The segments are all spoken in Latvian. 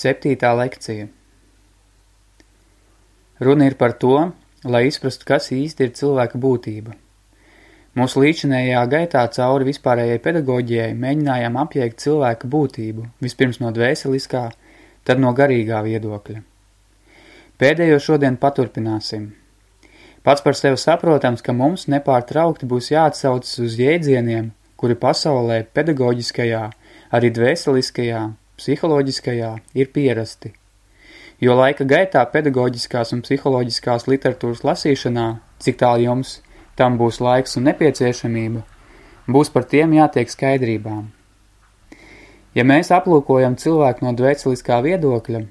Septītā lekcija Runa ir par to, lai izprastu, kas īsti ir cilvēka būtība. Mūsu līdšanējā gaitā cauri vispārējai pedagoģijai mēģinājām apjēgt cilvēka būtību, vispirms no dvēseliskā, tad no garīgā viedokļa. Pēdējo šodien paturpināsim. Pats par sevi saprotams, ka mums nepārtraukti būs jāatsaucas uz jēdzieniem, kuri pasaulē pedagoģiskajā, arī dvēseliskajā, psiholoģiskajā ir pierasti. Jo laika gaitā pedagoģiskās un psiholoģiskās literatūras lasīšanā, cik tālu jums tam būs laiks un nepieciešamība, būs par tiem jātiek skaidrībām. Ja mēs aplūkojam cilvēku no dvēceliskā viedokļa,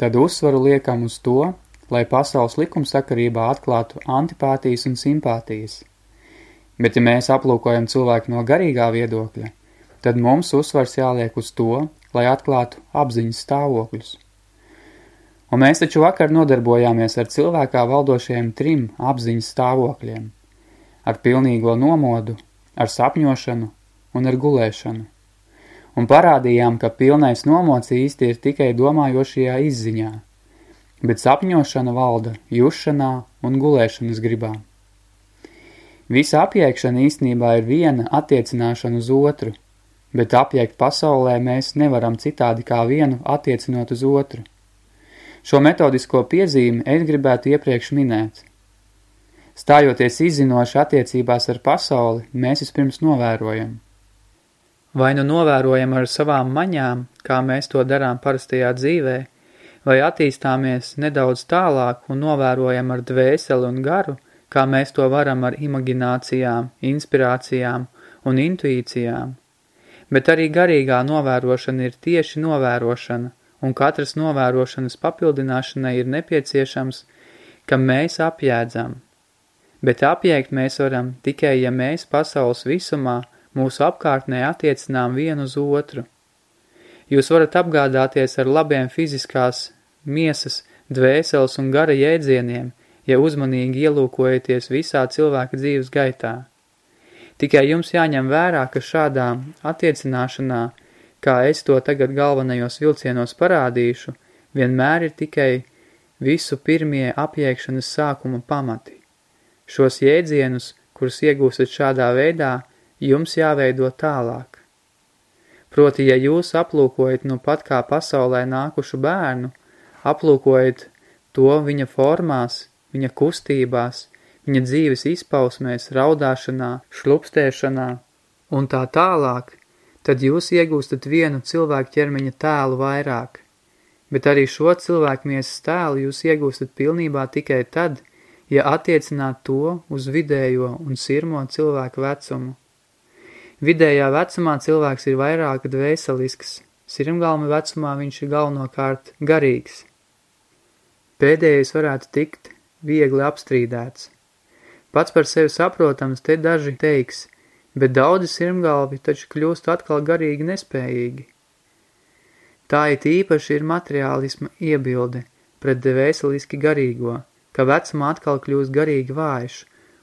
tad uzsvaru liekam uz to, lai pasaules likumsakarībā atklātu antipātijas un simpātijas. Bet ja mēs aplūkojam cilvēku no garīgā viedokļa, tad mums uzsvars jāliek uz to, lai atklātu apziņas stāvokļus. Un mēs taču vakar nodarbojāmies ar cilvēkā valdošajiem trim apziņas stāvokļiem – ar pilnīgo nomodu, ar sapņošanu un ar gulēšanu. Un parādījām, ka pilnais nomods īsti ir tikai domājošajā izziņā, bet sapņošana valda jušanā un gulēšanas gribā. Visa apjēkšana īstenībā ir viena attiecināšana uz otru – bet apjēgt pasaulē mēs nevaram citādi kā vienu attiecinot uz otru. Šo metodisko piezīmi es gribētu iepriekš minēt. Stājoties izzinoši attiecībās ar pasauli, mēs vispirms novērojam. Vai nu novērojam ar savām maņām, kā mēs to darām parastajā dzīvē, vai attīstāmies nedaudz tālāk un novērojam ar dvēseli un garu, kā mēs to varam ar imaginācijām, inspirācijām un intuīcijām – bet arī garīgā novērošana ir tieši novērošana, un katras novērošanas papildināšanai ir nepieciešams, ka mēs apjēdzam. Bet apjēgt mēs varam tikai, ja mēs pasaules visumā mūsu apkārtnē attiecinām vienu uz otru. Jūs varat apgādāties ar labiem fiziskās, miesas, dvēseles un gara jēdzieniem, ja uzmanīgi ielūkojaties visā cilvēka dzīves gaitā. Tikai jums jāņem vērā, ka šādā attiecināšanā, kā es to tagad galvenajos vilcienos parādīšu, vienmēr ir tikai visu pirmie apjēgšanas sākuma pamati. Šos jēdzienus, kurus iegūstat šādā veidā, jums jāveido tālāk. Proti, ja jūs aplūkojat nu pat kā pasaulē nākušu bērnu, aplūkojat to viņa formās, viņa kustībās, viņa dzīves izpausmēs, raudāšanā, šlupstēšanā un tā tālāk, tad jūs iegūstat vienu cilvēku ķermeņa tēlu vairāk. Bet arī šo cilvēku miesas tēlu jūs iegūstat pilnībā tikai tad, ja attiecināt to uz vidējo un sirmo cilvēku vecumu. Vidējā vecumā cilvēks ir vairāk dvēselisks, sirmgalma vecumā viņš ir galvenokārt garīgs. Pēdējais varētu tikt viegli apstrīdēts. Pats par sevi saprotams te daži teiks, bet daudzi sirmgalvi taču kļūst atkal garīgi nespējīgi. Tā it īpaši ir materiālisma iebilde pret devēseliski garīgo, ka vecumā atkal kļūst garīgi vājš,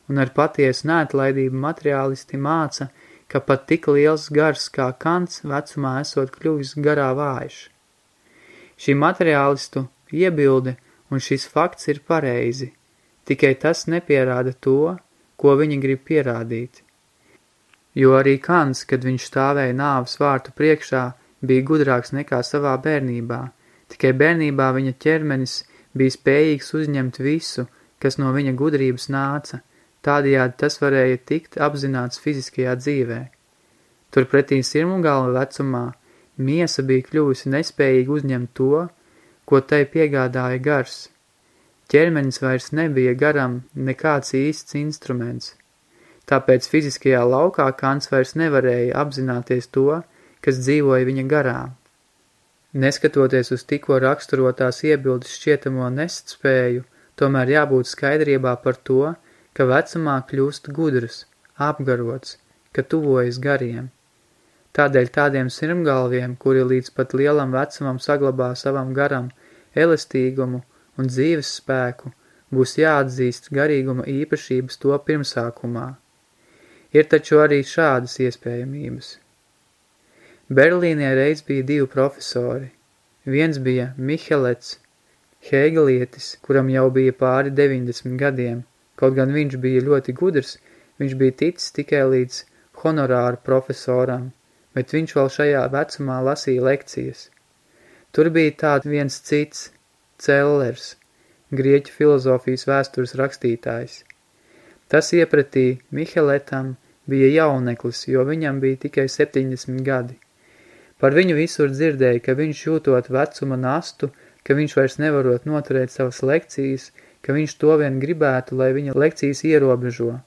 un ar patiesu neatlaidību materiālisti māca, ka pat tik liels gars kā kants vecumā esot kļuvis garā vājš. Šī materiālistu iebilde un šis fakts ir pareizi – Tikai tas nepierāda to, ko viņi grib pierādīt. Jo arī Kants, kad viņš stāvēja nāves vārtu priekšā, bija gudrāks nekā savā bērnībā, tikai bērnībā viņa ķermenis bija spējīgs uzņemt visu, kas no viņa gudrības nāca, tādējādi tas varēja tikt apzināts fiziskajā dzīvē. Turpretī sirmugalva vecumā miesa bija kļuvusi nespējīgi uzņemt to, ko tai piegādāja gars – Ķermenis vairs nebija garam nekāds īsts instruments. Tāpēc fiziskajā laukā Kants vairs nevarēja apzināties to, kas dzīvoja viņa garā. Neskatoties uz tikko raksturotās iebildes šķietamo nestspēju, tomēr jābūt skaidrībā par to, ka vecumā kļūst gudrs, apgarots, ka tuvojas gariem. Tādēļ tādiem sirmgalviem, kuri līdz pat lielam vecumam saglabā savam garam elastīgumu un dzīves spēku, būs jāatzīst garīguma īpašības to pirmsākumā. Ir taču arī šādas iespējamības. Berlīnē reiz bija divi profesori. Viens bija Mihelets, Hēgelietis, kuram jau bija pāri 90 gadiem. Kaut gan viņš bija ļoti gudrs, viņš bija ticis tikai līdz honorāru profesoram, bet viņš vēl šajā vecumā lasīja lekcijas. Tur bija tāds viens cits, Cellers, grieķu filozofijas vēstures rakstītājs. Tas iepratī Miheletam bija jauneklis, jo viņam bija tikai 70 gadi. Par viņu visur dzirdēja, ka viņš jūtot vecuma nastu, ka viņš vairs nevarot noturēt savas lekcijas, ka viņš to vien gribētu, lai viņa lekcijas ierobežo.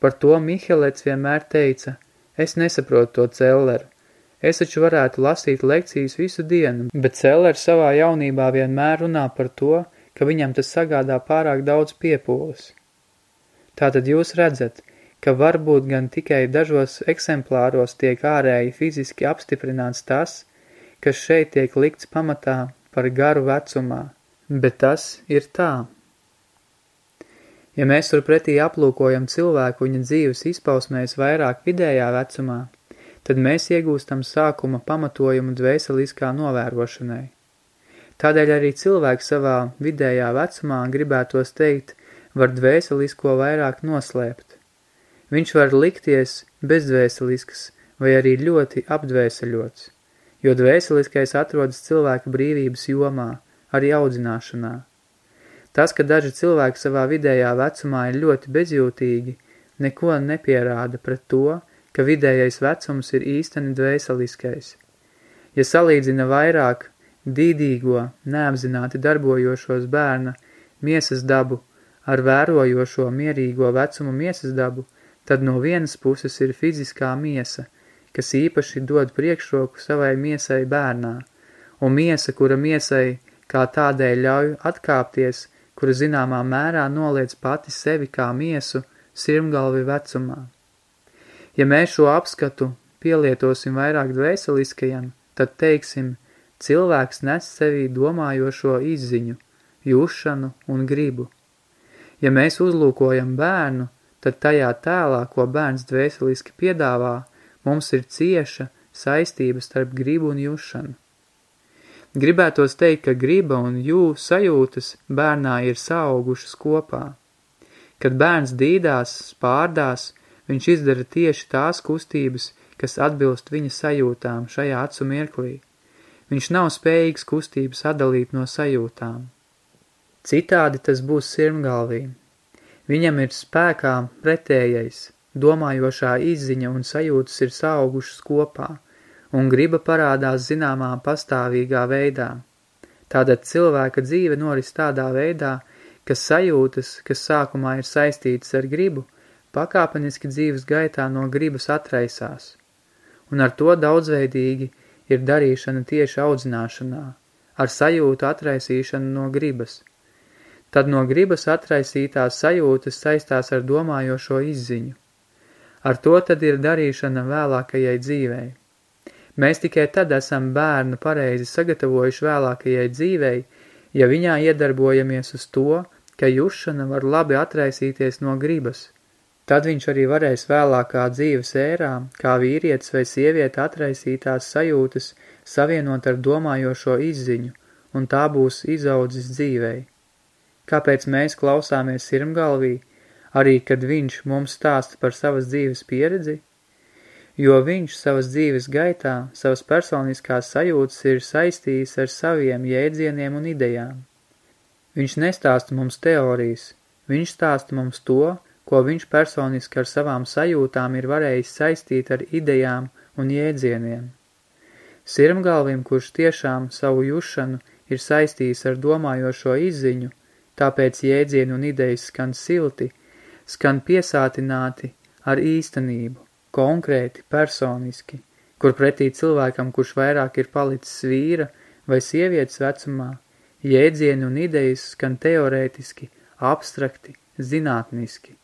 Par to Mihelets vienmēr teica, es nesaprotu to Celleru. Es taču varētu lasīt lekcijas visu dienu, bet Cellers savā jaunībā vienmēr runā par to, ka viņam tas sagādā pārāk daudz piepūles. Tātad jūs redzat, ka varbūt gan tikai dažos eksemplāros tiek ārēji fiziski apstiprināts tas, kas šeit tiek likts pamatā par garu vecumā, bet tas ir tā. Ja mēs turpretī aplūkojam cilvēku viņa dzīves izpausmēs vairāk vidējā vecumā, tad mēs iegūstam sākuma pamatojumu dvēseliskā novērošanai. Tādēļ arī cilvēks savā vidējā vecumā gribētos teikt, var dvēselisko vairāk noslēpt. Viņš var likties bezdvēselisks vai arī ļoti apdvēseļots, jo dvēseliskais atrodas cilvēka brīvības jomā, arī audzināšanā. Tas, ka daži cilvēki savā vidējā vecumā ir ļoti bezjūtīgi, neko nepierāda pret to, ka vidējais vecums ir īsteni dvēseliskais. Ja salīdzina vairāk dīdīgo, neapzināti darbojošos bērna miesas dabu ar vērojošo mierīgo vecumu miesas dabu, tad no vienas puses ir fiziskā miesa, kas īpaši dod priekšroku savai miesai bērnā, un miesa, kura miesai kā tādēļ ļauj atkāpties, kura zināmā mērā noliec pati sevi kā miesu sirmgalvi vecumā. Ja mēs šo apskatu pielietosim vairāk dvēseliskajam, tad teiksim, cilvēks nes sevī domājošo izziņu, jūšanu un gribu. Ja mēs uzlūkojam bērnu, tad tajā tēlā, ko bērns dvēseliski piedāvā, mums ir cieša saistība starp gribu un jūšanu. Gribētos teikt, ka griba un jū sajūtas bērnā ir saugušas kopā. Kad bērns dīdās, spārdās, Viņš izdara tieši tās kustības, kas atbilst viņa sajūtām šajā acu mirklī. Viņš nav spējīgs kustības atdalīt no sajūtām. Citādi tas būs sirmgalvī. Viņam ir spēkā pretējais, domājošā izziņa un sajūtas ir saugušas kopā, un griba parādās zināmā pastāvīgā veidā. Tātad cilvēka dzīve noris tādā veidā, ka sajūtas, kas sākumā ir saistītas ar gribu, pakāpeniski dzīves gaitā no gribas atraisās, un ar to daudzveidīgi ir darīšana tieši audzināšanā, ar sajūtu atraisīšanu no gribas. Tad no gribas atraisītās sajūtas saistās ar domājošo izziņu. Ar to tad ir darīšana vēlākajai dzīvei. Mēs tikai tad esam bērnu pareizi sagatavojuši vēlākajai dzīvei, ja viņā iedarbojamies uz to, ka jušana var labi atraisīties no gribas – Tad viņš arī varēs vēlākā dzīves ērā, kā vīrietis vai sieviete atraisītās sajūtas, savienot ar domājošo izziņu, un tā būs izaudzis dzīvei. Kāpēc mēs klausāmies sirmgalvī, arī kad viņš mums stāsta par savas dzīves pieredzi? Jo viņš savas dzīves gaitā, savas personiskās sajūtas ir saistījis ar saviem jēdzieniem un idejām. Viņš nestāsta mums teorijas, viņš stāsta mums to, ko viņš personiski ar savām sajūtām ir varējis saistīt ar idejām un jēdzieniem. Sirmgalvim, kurš tiešām savu jušanu ir saistījis ar domājošo izziņu, tāpēc jēdzieni un idejas skan silti, skan piesātināti ar īstenību, konkrēti, personiski, kur pretī cilvēkam, kurš vairāk ir palicis vīra vai sievietes vecumā, jēdzieni un idejas skan teorētiski, abstrakti, zinātniski.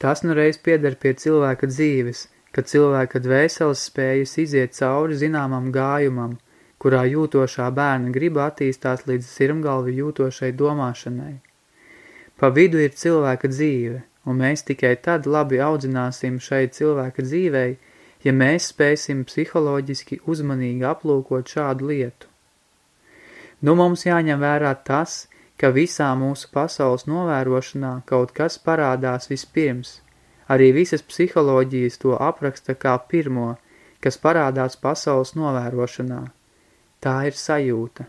Tas nu reiz pieder pie cilvēka dzīves, kad cilvēka dvēseles spējas iziet cauri zināmam gājumam, kurā jūtošā bērna griba attīstās līdz sirmgalvi jūtošai domāšanai. Pa vidu ir cilvēka dzīve, un mēs tikai tad labi audzināsim šai cilvēka dzīvei, ja mēs spēsim psiholoģiski uzmanīgi aplūkot šādu lietu. Nu mums jāņem vērā tas, ka visā mūsu pasaules novērošanā kaut kas parādās vispirms. Arī visas psiholoģijas to apraksta kā pirmo, kas parādās pasaules novērošanā. Tā ir sajūta.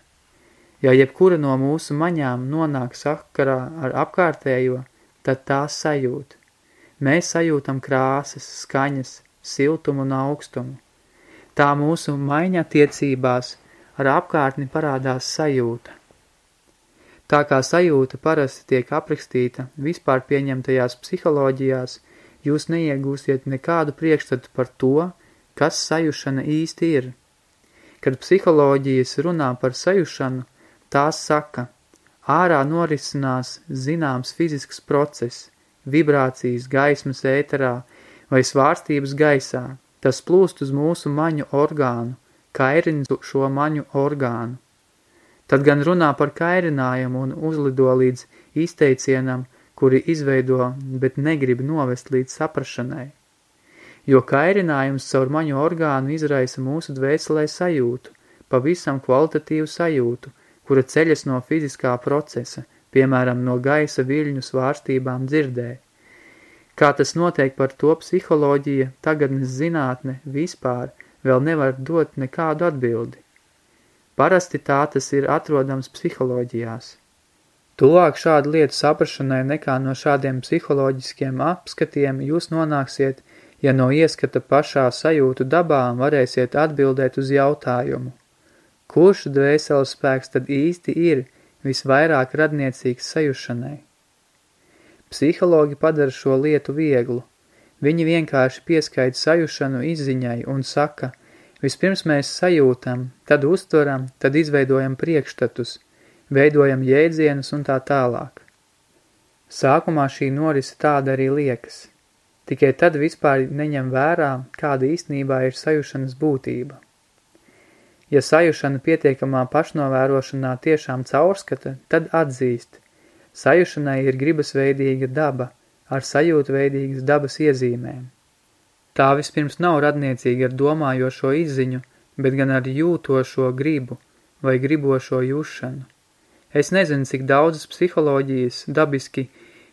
Ja jebkura no mūsu maņām nonāk sakarā ar apkārtējo, tad tā sajūt. Mēs sajūtam krāsas, skaņas, siltumu un augstumu. Tā mūsu maiņa tiecībās ar apkārtni parādās sajūta. Tā kā sajūta parasti tiek aprakstīta vispār pieņemtajās psiholoģijās, jūs neiegūsiet nekādu priekšstatu par to, kas sajušana īsti ir. Kad psiholoģijas runā par sajušanu, Tās saka, ārā norisinās zināms fizisks process, vibrācijas gaismas ēterā vai svārstības gaisā, tas plūst uz mūsu maņu orgānu, kairina šo maņu orgānu. Tad gan runā par kairinājumu un uzlido līdz izteicienam, kuri izveido, bet negrib novest līdz saprašanai. Jo kairinājums caur maņu orgānu izraisa mūsu dvēselē sajūtu, pavisam kvalitatīvu sajūtu, kura ceļas no fiziskā procesa, piemēram, no gaisa viļņu svārstībām dzirdē. Kā tas notiek par to psiholoģija, tagadnes zinātne vispār vēl nevar dot nekādu atbildi. Parasti tā tas ir atrodams psiholoģijās. Tuvāk šādu lietu saprašanai nekā no šādiem psiholoģiskiem apskatiem jūs nonāksiet, ja no ieskata pašā sajūtu dabām varēsiet atbildēt uz jautājumu. Kurš dvēseles spēks tad īsti ir visvairāk radniecīgs sajušanai? Psihologi padara šo lietu vieglu. Viņi vienkārši pieskaita sajušanu izziņai un saka, vispirms mēs sajūtam, tad uztveram, tad izveidojam priekšstatus, veidojam jēdzienus un tā tālāk. Sākumā šī norise tāda arī liekas. Tikai tad vispār neņem vērā, kāda īstenībā ir sajušanas būtība. Ja sajušana pietiekamā pašnovērošanā tiešām caurskata, tad atzīst. Sajušanai ir gribasveidīga daba, ar sajūtveidīgas dabas iezīmēm. Tā vispirms nav radniecīga ar domājošo izziņu, bet gan ar jūtošo gribu vai gribošo jušanu. Es nezinu, cik daudzas psiholoģijas dabiski,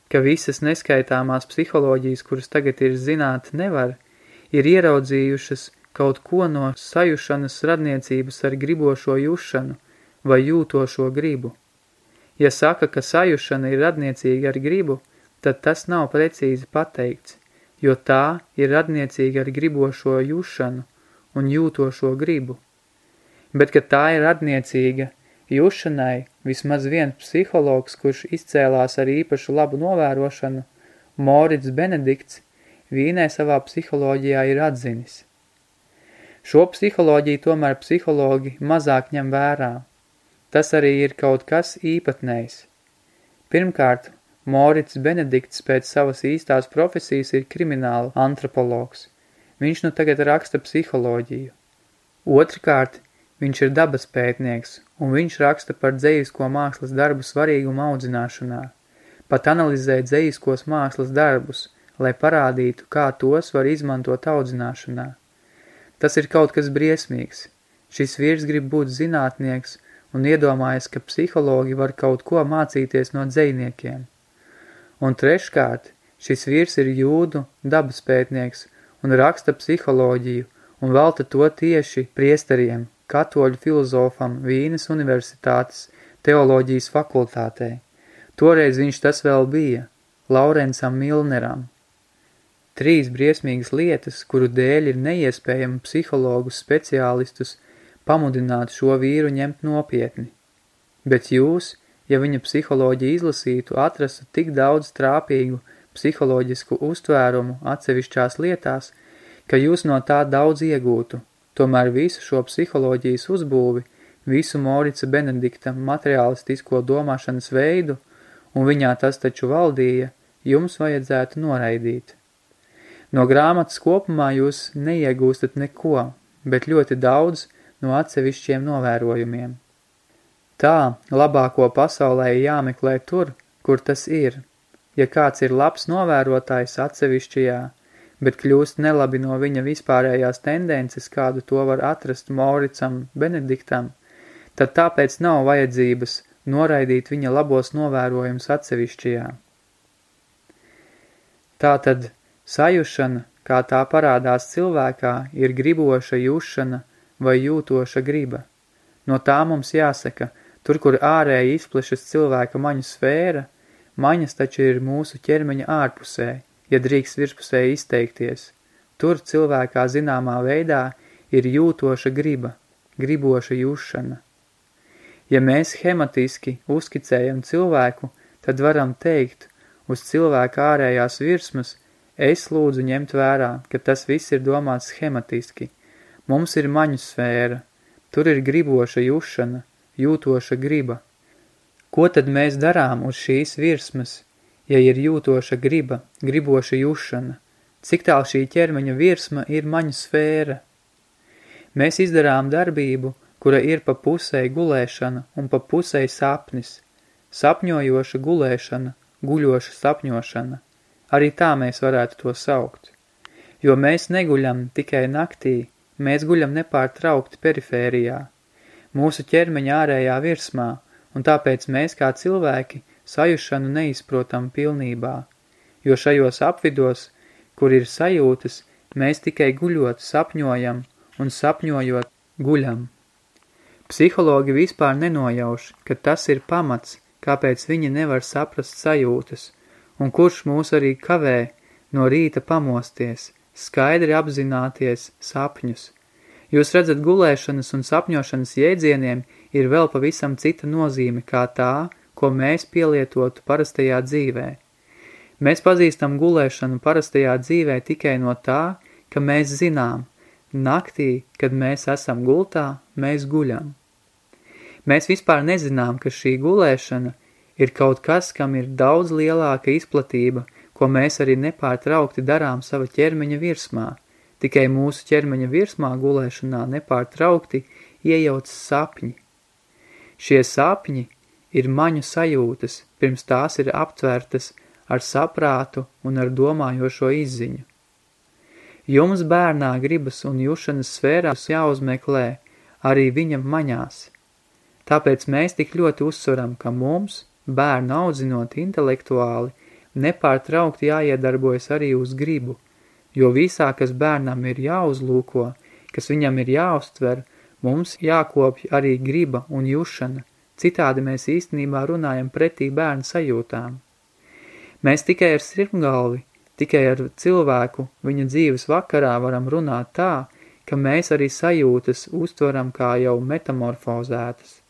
ka visas neskaitāmās psiholoģijas, kuras tagad ir zināt nevar, ir ieraudzījušas kaut ko no sajušanas radniecības ar gribošo jušanu vai jūtošo gribu. Ja saka, ka sajušana ir radniecīga ar gribu, tad tas nav precīzi pateikts, jo tā ir radniecīga ar gribošo jušanu un jūtošo gribu. Bet, ka tā ir radniecīga jušanai, vismaz viens psihologs, kurš izcēlās ar īpašu labu novērošanu, Morits Benedikts, Vīnē savā psiholoģijā ir atzinis. Šo psiholoģiju tomēr psihologi mazāk ņem vērā. Tas arī ir kaut kas īpatnējs. Pirmkārt, Morits Benedikts pēc savas īstās profesijas ir krimināla antropologs. Viņš nu tagad raksta psiholoģiju. Otrkārt, viņš ir dabas pētnieks, un viņš raksta par dzejisko mākslas darbu svarīgumu audzināšanā. Pat analizē dzejiskos mākslas darbus, lai parādītu, kā tos var izmantot audzināšanā. Tas ir kaut kas briesmīgs. Šis vīrs grib būt zinātnieks un iedomājas, ka psihologi var kaut ko mācīties no dzejniekiem. Un treškārt, šis vīrs ir jūdu dabas pētnieks un raksta psiholoģiju un velta to tieši priesteriem, katoļu filozofam Vīnes universitātes teoloģijas fakultātē. Toreiz viņš tas vēl bija, Laurencam Milneram. Trīs briesmīgas lietas, kuru dēļ ir neiespējami psihologus speciālistus pamudināt šo vīru ņemt nopietni. Bet jūs, ja viņa psiholoģiju izlasītu, atrastu tik daudz trāpīgu psiholoģisku uztvērumu atsevišķās lietās, ka jūs no tā daudz iegūtu, tomēr visu šo psiholoģijas uzbūvi, visu Morica Benedikta materiālistisko domāšanas veidu, un viņā tas taču valdīja, jums vajadzētu noraidīt. No grāmatas kopumā jūs neiegūstat neko, bet ļoti daudz no atsevišķiem novērojumiem. Tā labāko pasaulē jāmeklē tur, kur tas ir. Ja kāds ir labs novērotājs atsevišķajā, bet kļūst nelabi no viņa vispārējās tendences, kādu to var atrast Mauricam Benediktam, tad tāpēc nav vajadzības noraidīt viņa labos novērojumus atsevišķajā. Tātad sajušana, kā tā parādās cilvēkā, ir griboša jušana vai jūtoša griba. No tā mums jāsaka, tur, kur ārēji izplešas cilvēka maņu sfēra, maņas taču ir mūsu ķermeņa ārpusē, ja drīkst virspusē izteikties. Tur cilvēkā zināmā veidā ir jūtoša griba, griboša jušana. Ja mēs hematiski uzskicējam cilvēku, tad varam teikt, uz cilvēka ārējās virsmas, es lūdzu ņemt vērā, ka tas viss ir domāts schematiski. Mums ir maņu sfēra, tur ir griboša jušana, jūtoša griba. Ko tad mēs darām uz šīs virsmas, ja ir jūtoša griba, griboša jušana? Cik tāl šī ķermeņa virsma ir maņu sfēra? Mēs izdarām darbību, kura ir pa pusei gulēšana un pa pusei sapnis, sapņojoša gulēšana, guļoša sapņošana. Arī tā mēs varētu to saukt. Jo mēs neguļam tikai naktī, mēs guļam nepārtraukti perifērijā, mūsu ķermeņa ārējā virsmā, un tāpēc mēs kā cilvēki sajušanu neizprotam pilnībā, jo šajos apvidos, kur ir sajūtas, mēs tikai guļot sapņojam un sapņojot guļam. Psihologi vispār nenojauš, ka tas ir pamats, kāpēc viņi nevar saprast sajūtas, un kurš mūs arī kavē no rīta pamosties, skaidri apzināties sapņus. Jūs redzat, gulēšanas un sapņošanas jēdzieniem ir vēl pavisam cita nozīme kā tā, ko mēs pielietotu parastajā dzīvē. Mēs pazīstam gulēšanu parastajā dzīvē tikai no tā, ka mēs zinām, naktī, kad mēs esam gultā, mēs guļam. Mēs vispār nezinām, ka šī gulēšana ir kaut kas, kam ir daudz lielāka izplatība, ko mēs arī nepārtraukti darām sava ķermeņa virsmā. Tikai mūsu ķermeņa virsmā gulēšanā nepārtraukti iejauc sapņi. Šie sapņi ir maņu sajūtas, pirms tās ir aptvērtas ar saprātu un ar domājošo izziņu. Jums bērnā gribas un jušanas sfērās jāuzmeklē arī viņam maņās – Tāpēc mēs tik ļoti uzsveram, ka mums, bērnu audzinot intelektuāli, nepārtraukti jāiedarbojas arī uz gribu, jo visā, kas bērnam ir jāuzlūko, kas viņam ir jāuztver, mums jākopj arī griba un jušana, citādi mēs īstenībā runājam pretī bērnu sajūtām. Mēs tikai ar sirmgalvi, tikai ar cilvēku viņa dzīves vakarā varam runāt tā, ka mēs arī sajūtas uztveram kā jau metamorfozētas.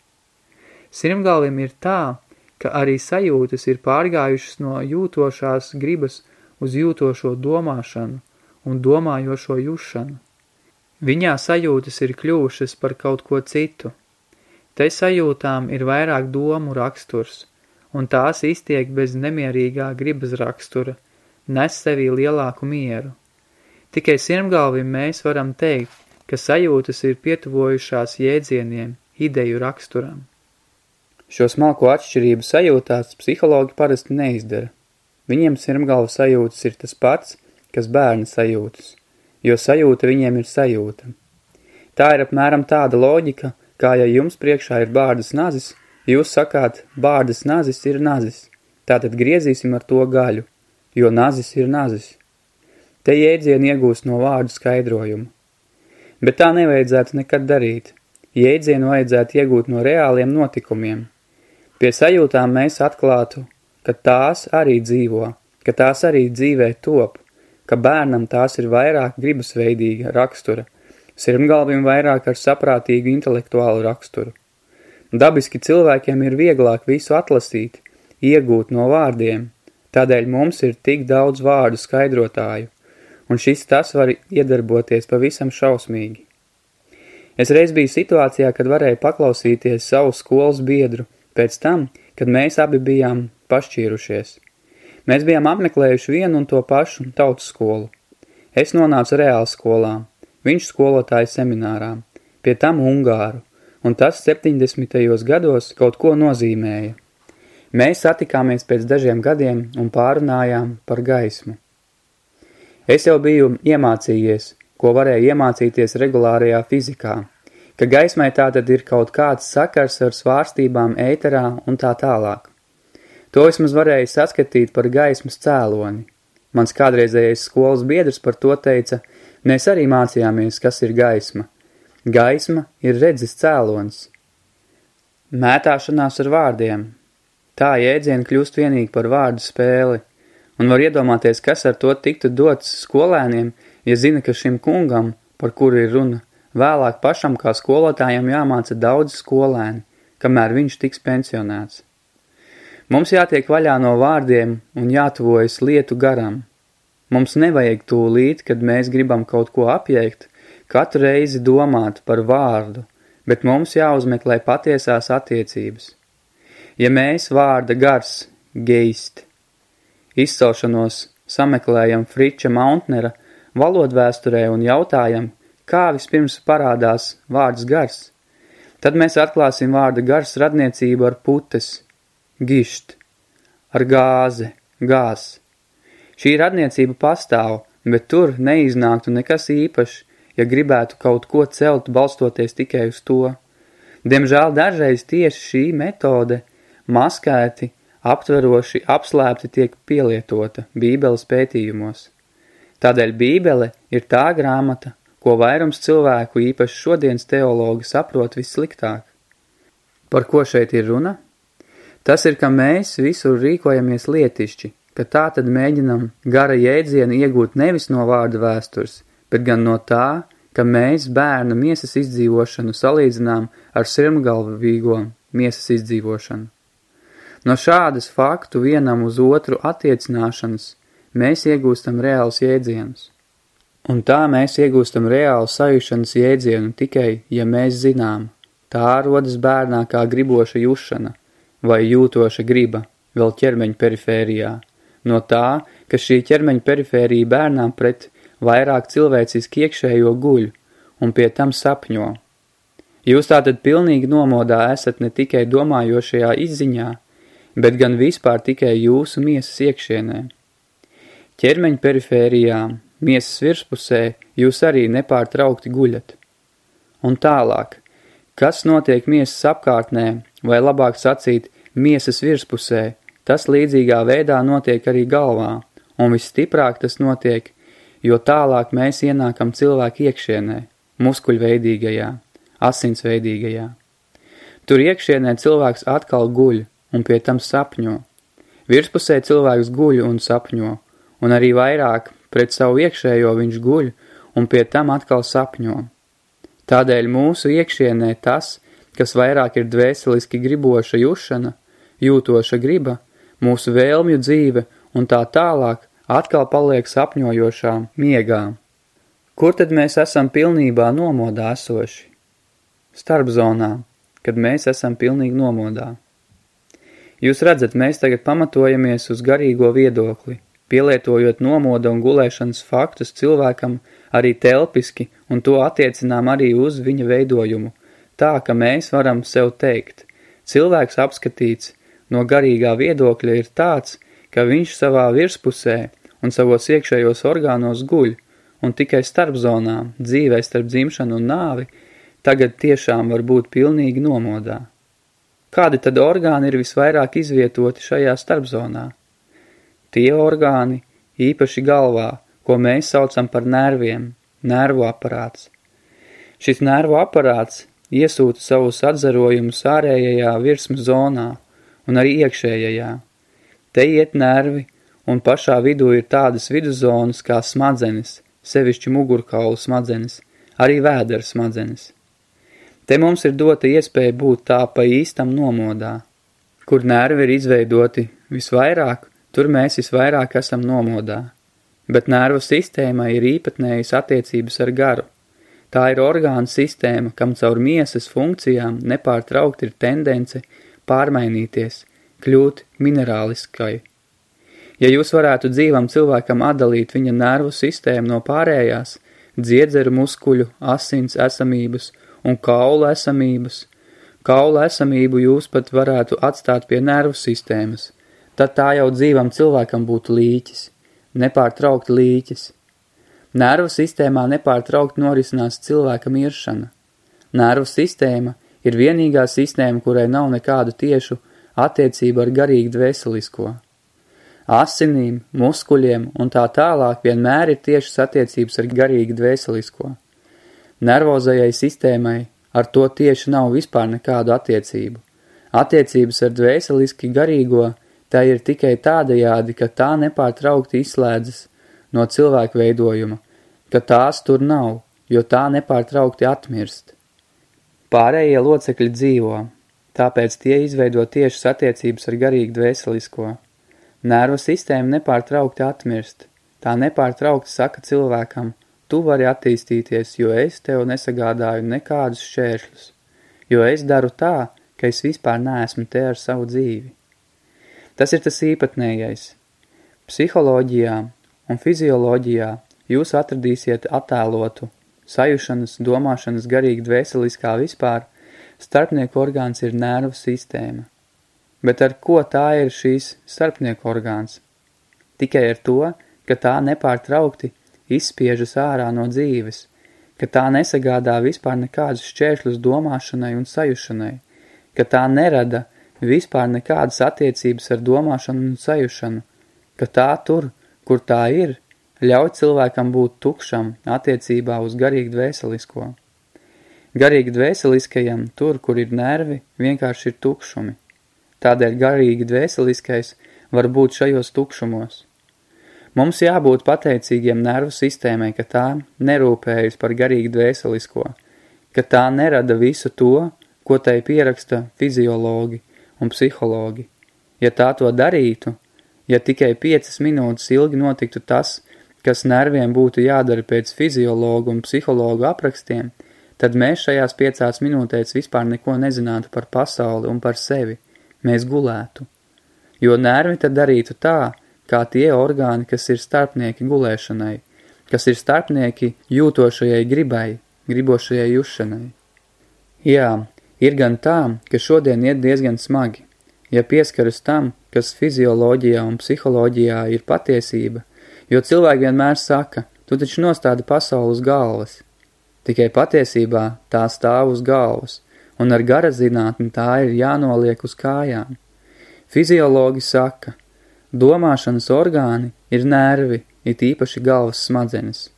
Sirmgalvim ir tā, ka arī sajūtas ir pārgājušas no jūtošās gribas uz jūtošo domāšanu un domājošo jušanu. Viņā sajūtas ir kļuvušas par kaut ko citu. Te sajūtām ir vairāk domu raksturs, un tās iztiek bez nemierīgā gribas rakstura, nes sevī lielāku mieru. Tikai sirmgalvim mēs varam teikt, ka sajūtas ir pietuvojušās jēdzieniem, ideju raksturam. Šo smalko atšķirību sajūtās psihologi parasti neizdara. Viņiem sirmgalva sajūtas ir tas pats, kas bērna sajūtas, jo sajūta viņiem ir sajūta. Tā ir apmēram tāda loģika, kā ja jums priekšā ir bārdas nazis, jūs sakāt, bārdas nazis ir nazis, tātad griezīsim ar to gaļu, jo nazis ir nazis. Te jēdzieni iegūst no vārdu skaidrojumu. Bet tā nevajadzētu nekad darīt. Jēdzienu vajadzētu iegūt no reāliem notikumiem – Pie sajūtām mēs atklātu, ka tās arī dzīvo, ka tās arī dzīvē top, ka bērnam tās ir vairāk gribasveidīga rakstura, sirmgalvim vairāk ar saprātīgu intelektuālu raksturu. Dabiski cilvēkiem ir vieglāk visu atlasīt, iegūt no vārdiem, tādēļ mums ir tik daudz vārdu skaidrotāju, un šis tas var iedarboties pavisam šausmīgi. Es reiz biju situācijā, kad varēju paklausīties savu skolas biedru – pēc tam, kad mēs abi bijām pašķīrušies. Mēs bijām apmeklējuši vienu un to pašu tautas skolu. Es nonācu reāli skolā, viņš skolotāja seminārā, pie tam Ungāru, un tas 70. gados kaut ko nozīmēja. Mēs satikāmies pēc dažiem gadiem un pārunājām par gaismu. Es jau biju iemācījies, ko varēja iemācīties regulārajā fizikā, ka gaismai tātad ir kaut kāds sakars ar svārstībām ēterā un tā tālāk. To vismaz varēja saskatīt par gaismas cēloni. Mans kādreizējais skolas biedrs par to teica, mēs arī mācījāmies, kas ir gaisma. Gaisma ir redzes cēlons. Mētāšanās ar vārdiem. Tā jēdzieni kļūst vienīgi par vārdu spēli, un var iedomāties, kas ar to tiktu dots skolēniem, ja zina, ka šim kungam, par kuru ir runa, Vēlāk pašam kā skolotājam jāmāca daudz skolēni, kamēr viņš tiks pensionēts. Mums jātiek vaļā no vārdiem un jātuvojas lietu garam. Mums nevajag tūlīt, kad mēs gribam kaut ko apjēgt, katru reizi domāt par vārdu, bet mums jāuzmeklē patiesās attiecības. Ja mēs vārda gars, geist, izcelšanos sameklējam Friča Mountnera valodvēsturē un jautājam, kā vispirms parādās vārds gars. Tad mēs atklāsim vārda gars radniecību ar putes, gišt, ar gāze, gās. Šī radniecība pastāv, bet tur neiznāktu nekas īpašs, ja gribētu kaut ko celt balstoties tikai uz to. Diemžēl dažreiz tieši šī metode maskēti, aptveroši, apslēpti tiek pielietota bībeles pētījumos. Tādēļ bībele ir tā grāmata, ko vairums cilvēku, īpaši šodienas teologi, saprot vissliktāk. Par ko šeit ir runa? Tas ir, ka mēs visur rīkojamies lietišķi, ka tā tad mēģinam gara jēdzienu iegūt nevis no vārda vēstures, bet gan no tā, ka mēs bērna miesas izdzīvošanu salīdzinām ar sirmgalvīgo miesas izdzīvošanu. No šādas faktu vienam uz otru attiecināšanas mēs iegūstam reāls jēdzienus. Un tā mēs iegūstam reālu sajušanas jēdzienu tikai, ja mēs zinām, tā rodas bērnā kā griboša jušana vai jūtoša griba vēl ķermeņa perifērijā, no tā, ka šī ķermeņa perifērija bērnām pret vairāk cilvēciski iekšējo guļ un pie tam sapņo. Jūs tātad pilnīgi nomodā esat ne tikai domājošajā izziņā, bet gan vispār tikai jūsu miesas iekšienē. Ķermeņa perifērijā miesas virspusē jūs arī nepārtraukti guļat. Un tālāk, kas notiek miesas apkārtnē, vai labāk sacīt, miesas virspusē, tas līdzīgā veidā notiek arī galvā, un visstiprāk tas notiek, jo tālāk mēs ienākam cilvēku iekšienē, muskuļveidīgajā, asinsveidīgajā. Tur iekšienē cilvēks atkal guļ un pie tam sapņo. Virspusē cilvēks guļ un sapņo, un arī vairāk pret savu iekšējo viņš guļ un pie tam atkal sapņo. Tādēļ mūsu iekšienē tas, kas vairāk ir dvēseliski griboša jušana, jūtoša griba, mūsu vēlmju dzīve un tā tālāk atkal paliek sapņojošā miegā. Kur tad mēs esam pilnībā nomodā esoši? Starpzonā, kad mēs esam pilnīgi nomodā. Jūs redzat, mēs tagad pamatojamies uz garīgo viedokli – pielietojot nomoda un gulēšanas faktus cilvēkam arī telpiski un to attiecinām arī uz viņa veidojumu, tā, ka mēs varam sev teikt. Cilvēks apskatīts no garīgā viedokļa ir tāds, ka viņš savā virspusē un savos iekšējos orgānos guļ, un tikai starpzonā, dzīvē starp dzimšanu un nāvi, tagad tiešām var būt pilnīgi nomodā. Kādi tad orgāni ir visvairāk izvietoti šajā starpzonā? Tie orgāni, īpaši galvā, ko mēs saucam par nerviem, nervu aparāts. Šis nervu aparāts iesūta savus atzarojumus ārējajā virsmas zonā un arī iekšējajā. Te iet nervi, un pašā vidū ir tādas viduszonas kā smadzenes, sevišķi mugurkaulu smadzenes, arī vēdera smadzenes. Te mums ir dota iespēja būt tā pa īstam nomodā, kur nervi ir izveidoti visvairāk Tur mēs visvairāk esam nomodā. Bet nervu sistēmai ir īpatnējas attiecības ar garu. Tā ir orgānu sistēma, kam caur miesas funkcijām nepārtraukt ir tendence pārmainīties, kļūt minerāliskai. Ja jūs varētu dzīvam cilvēkam atdalīt viņa nervu sistēmu no pārējās, dziedzeru muskuļu, asins esamības un kaula esamības, kaula esamību jūs pat varētu atstāt pie nervu sistēmas – tad tā jau dzīvam cilvēkam būtu līķis, nepārtraukt līķis. Nervu sistēmā nepārtraukt norisinās cilvēka miršana. Nervu sistēma ir vienīgā sistēma, kurai nav nekādu tiešu attiecību ar garīgi dvēselisko. Asinīm, muskuļiem un tā tālāk vienmēr ir tiešas attiecības ar garīgi dvēselisko. Nervozajai sistēmai ar to tieši nav vispār nekādu attiecību. Attiecības ar dvēseliski garīgo tā ir tikai tādajādi, ka tā nepārtraukti izslēdzas no cilvēku veidojuma, ka tās tur nav, jo tā nepārtraukti atmirst. Pārējie locekļi dzīvo, tāpēc tie izveido tiešas attiecības ar garīgi dvēselisko. Nervu sistēma nepārtraukti atmirst, tā nepārtraukti saka cilvēkam, tu vari attīstīties, jo es tev nesagādāju nekādus šķēršļus, jo es daru tā, ka es vispār neesmu te ar savu dzīvi. Tas ir tas īpatnējais. Psiholoģijā un fizioloģijā jūs atradīsiet attēlotu sajušanas, domāšanas, garīgi dvēseliskā vispār, starpnieku orgāns ir nervu sistēma. Bet ar ko tā ir šīs starpnieku orgāns? Tikai ar to, ka tā nepārtraukti izspiežas ārā no dzīves, ka tā nesagādā vispār nekādus šķēršļus domāšanai un sajušanai, ka tā nerada vispār nekādas attiecības ar domāšanu un sajušanu, ka tā tur, kur tā ir, ļauj cilvēkam būt tukšam attiecībā uz garīgi dvēselisko. Garīgi dvēseliskajam, tur, kur ir nervi, vienkārši ir tukšumi. Tādēļ garīgi dvēseliskais var būt šajos tukšumos. Mums jābūt pateicīgiem nervu sistēmai, ka tā nerūpējas par garīgi dvēselisko, ka tā nerada visu to, ko tai pieraksta fiziologi un psihologi. Ja tā to darītu, ja tikai piecas minūtes ilgi notiktu tas, kas nerviem būtu jādara pēc fiziologu un psihologu aprakstiem, tad mēs šajās piecās minūtēs vispār neko nezinātu par pasauli un par sevi. Mēs gulētu. Jo nervi tad darītu tā, kā tie orgāni, kas ir starpnieki gulēšanai, kas ir starpnieki jūtošajai gribai, gribošajai jušanai. Jā, ir gan tā, ka šodien iet diezgan smagi. Ja pieskaras tam, kas fizioloģijā un psiholoģijā ir patiesība, jo cilvēki vienmēr saka, tu taču nostādi pasauli uz galvas. Tikai patiesībā tā stāv uz galvas, un ar gara zinātni tā ir jānoliek uz kājām. Fiziologi saka, domāšanas orgāni ir nervi, it īpaši galvas smadzenes.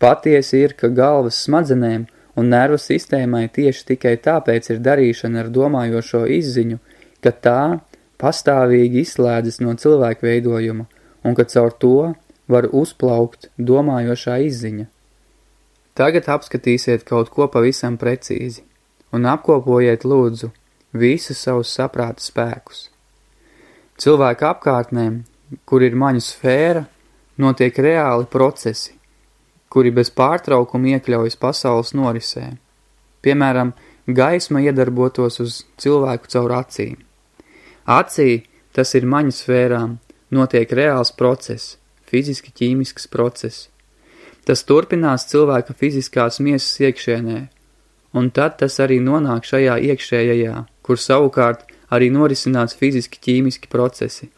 Patiesi ir, ka galvas smadzenēm un nervu sistēmai tieši tikai tāpēc ir darīšana ar domājošo izziņu, ka tā pastāvīgi izslēdzas no cilvēku veidojuma un ka caur to var uzplaukt domājošā izziņa. Tagad apskatīsiet kaut ko pavisam precīzi un apkopojiet lūdzu visus savus saprāta spēkus. Cilvēku apkārtnēm, kur ir maņu sfēra, notiek reāli procesi, kuri bez pārtraukuma iekļaujas pasaules norisē. Piemēram, gaisma iedarbotos uz cilvēku caur acīm. Acī, tas ir maņu sfērām, notiek reāls process, fiziski ķīmisks process. Tas turpinās cilvēka fiziskās miesas iekšēnē, un tad tas arī nonāk šajā iekšējajā, kur savukārt arī norisinās fiziski ķīmiski procesi.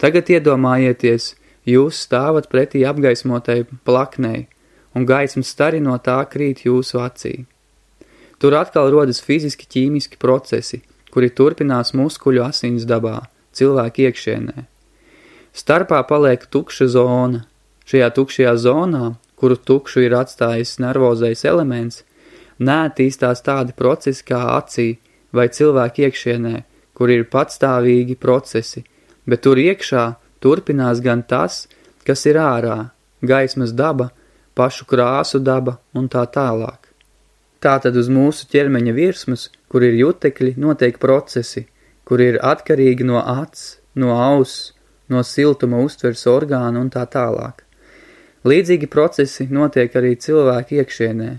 Tagad iedomājieties, jūs stāvat pretī apgaismotai plaknei, un gaismas stari no tā krīt jūsu acī. Tur atkal rodas fiziski ķīmiski procesi, kuri turpinās muskuļu asins dabā, cilvēku iekšienē. Starpā paliek tukša zona. Šajā tukšajā zonā, kuru tukšu ir atstājis nervozais elements, neattīstās tādi procesi kā acī vai cilvēku iekšienē, kur ir patstāvīgi procesi, bet tur iekšā turpinās gan tas, kas ir ārā, gaismas daba, pašu krāsu daba un tā tālāk. Tātad uz mūsu ķermeņa virsmas, kur ir jutekļi, notiek procesi, kur ir atkarīgi no acs, no auss, no siltuma uztvers orgānu un tā tālāk. Līdzīgi procesi notiek arī cilvēku iekšienē,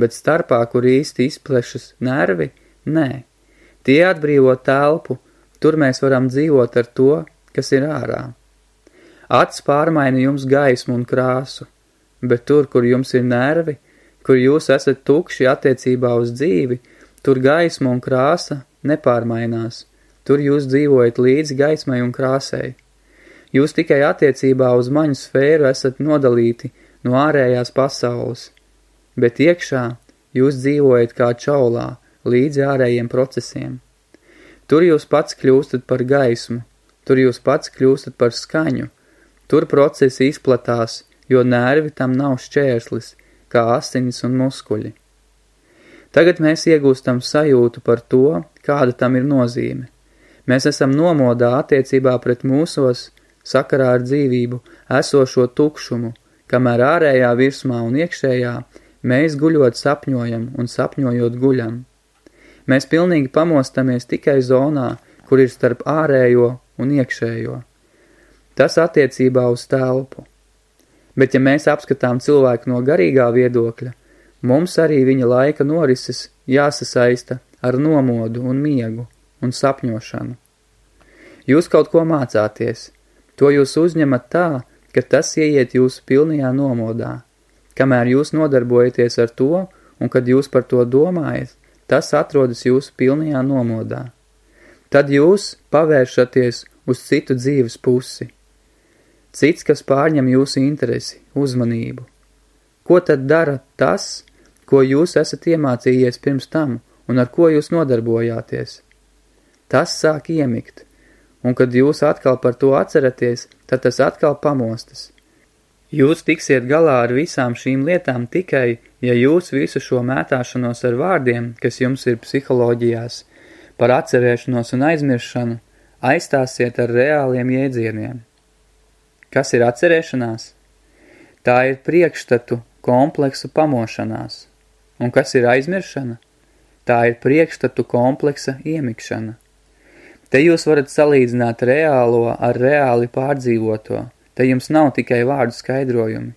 bet starpā, kur īsti izplešas nervi, nē. Tie atbrīvo telpu, tur mēs varam dzīvot ar to, kas ir ārā. Acs pārmaina jums gaismu un krāsu, bet tur, kur jums ir nervi, kur jūs esat tukši attiecībā uz dzīvi, tur gaisma un krāsa nepārmainās, tur jūs dzīvojat līdzi gaismai un krāsai. Jūs tikai attiecībā uz maņu sfēru esat nodalīti no ārējās pasaules, bet iekšā jūs dzīvojat kā čaulā, līdzi ārējiem procesiem. Tur jūs pats kļūstat par gaismu, tur jūs pats kļūstat par skaņu, tur procesi izplatās, jo nervi tam nav šķērslis, kā asinis un muskuļi. Tagad mēs iegūstam sajūtu par to, kāda tam ir nozīme. Mēs esam nomodā attiecībā pret mūsos, sakarā ar dzīvību, esošo tukšumu, kamēr ārējā virsmā un iekšējā mēs guļot sapņojam un sapņojot guļam. Mēs pilnīgi pamostamies tikai zonā, kur ir starp ārējo un iekšējo. Tas attiecībā uz telpu. Bet ja mēs apskatām cilvēku no garīgā viedokļa, mums arī viņa laika norises jāsasaista ar nomodu un miegu un sapņošanu. Jūs kaut ko mācāties, to jūs uzņemat tā, ka tas ieiet jūsu pilnajā nomodā. Kamēr jūs nodarbojaties ar to, un kad jūs par to domājat, tas atrodas jūsu pilnajā nomodā. Tad jūs pavēršaties uz citu dzīves pusi. Cits, kas pārņem jūsu interesi, uzmanību. Ko tad dara tas, ko jūs esat iemācījies pirms tam un ar ko jūs nodarbojāties? Tas sāk iemikt, un kad jūs atkal par to atceraties, tad tas atkal pamostas. Jūs tiksiet galā ar visām šīm lietām tikai, ja jūs visu šo mētāšanos ar vārdiem, kas jums ir psiholoģijās, par atcerēšanos un aizmiršanu, aizstāsiet ar reāliem jēdzieniem. Kas ir atcerēšanās? Tā ir priekšstatu kompleksu pamošanās. Un kas ir aizmiršana? Tā ir priekšstatu kompleksa iemikšana. Te jūs varat salīdzināt reālo ar reāli pārdzīvoto, te jums nav tikai vārdu skaidrojumi.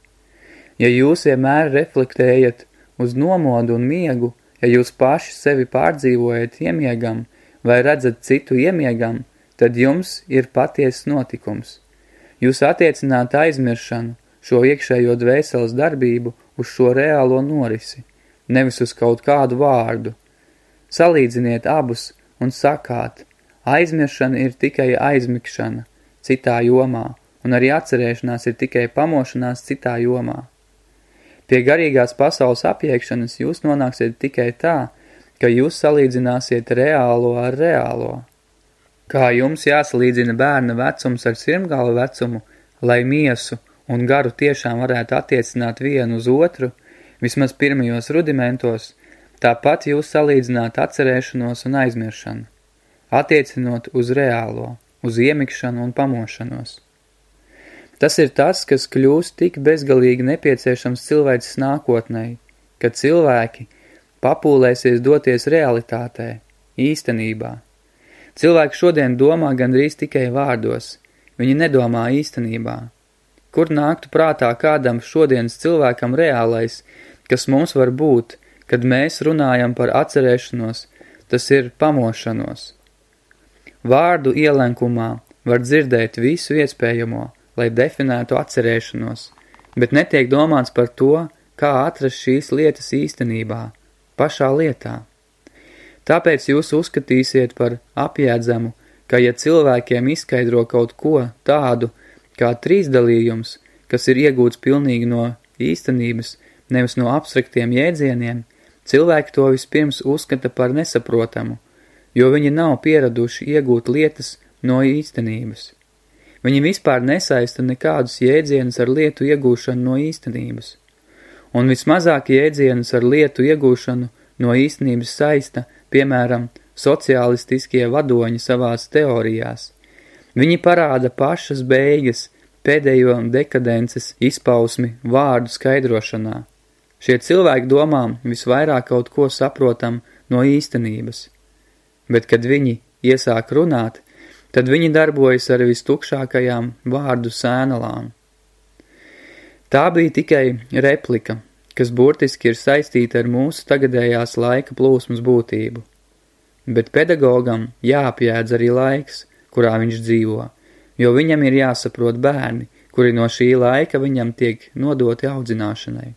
Ja jūs vienmēr reflektējat uz nomodu un miegu, ja jūs paši sevi pārdzīvojat iemiegam vai redzat citu iemiegam, tad jums ir patiesas notikums. Jūs attiecināt aizmiršanu, šo iekšējo dvēseles darbību uz šo reālo norisi, nevis uz kaut kādu vārdu. Salīdziniet abus un sakāt, Aizmiršana ir tikai aizmikšana citā jomā, un arī atcerēšanās ir tikai pamošanās citā jomā. Pie garīgās pasaules apiekšanas jūs nonāksiet tikai tā, ka jūs salīdzināsiet reālo ar reālo. Kā jums jāsalīdzina bērna vecums ar sirmgala vecumu, lai miesu un garu tiešām varētu attiecināt vienu uz otru, vismaz pirmajos rudimentos, tāpat jūs salīdzināt atcerēšanos un aizmiršanu attiecinot uz reālo, uz iemikšanu un pamošanos. Tas ir tas, kas kļūst tik bezgalīgi nepieciešams cilvēks nākotnei, kad cilvēki papūlēsies doties realitātē, īstenībā. Cilvēki šodien domā gandrīz tikai vārdos, viņi nedomā īstenībā. Kur nāktu prātā kādam šodienas cilvēkam reālais, kas mums var būt, kad mēs runājam par atcerēšanos, tas ir pamošanos. Vārdu ielenkumā var dzirdēt visu iespējamo, lai definētu atcerēšanos, bet netiek domāts par to, kā atrast šīs lietas īstenībā, pašā lietā. Tāpēc jūs uzskatīsiet par apjēdzamu, ka ja cilvēkiem izskaidro kaut ko tādu kā trīsdalījums, kas ir iegūts pilnīgi no īstenības, nevis no abstraktiem jēdzieniem, cilvēki to vispirms uzskata par nesaprotamu – jo viņi nav pieraduši iegūt lietas no īstenības. Viņi vispār nesaista nekādus jēdzienus ar lietu iegūšanu no īstenības. Un vismazāk jēdzienus ar lietu iegūšanu no īstenības saista, piemēram, sociālistiskie vadoņi savās teorijās. Viņi parāda pašas beigas, pēdējo dekadences izpausmi vārdu skaidrošanā. Šie cilvēki domā visvairāk kaut ko saprotam no īstenības – bet kad viņi iesāk runāt, tad viņi darbojas ar vistukšākajām vārdu sēnalām. Tā bija tikai replika, kas burtiski ir saistīta ar mūsu tagadējās laika plūsmas būtību. Bet pedagogam jāapjēdz arī laiks, kurā viņš dzīvo, jo viņam ir jāsaprot bērni, kuri no šī laika viņam tiek nodoti audzināšanai.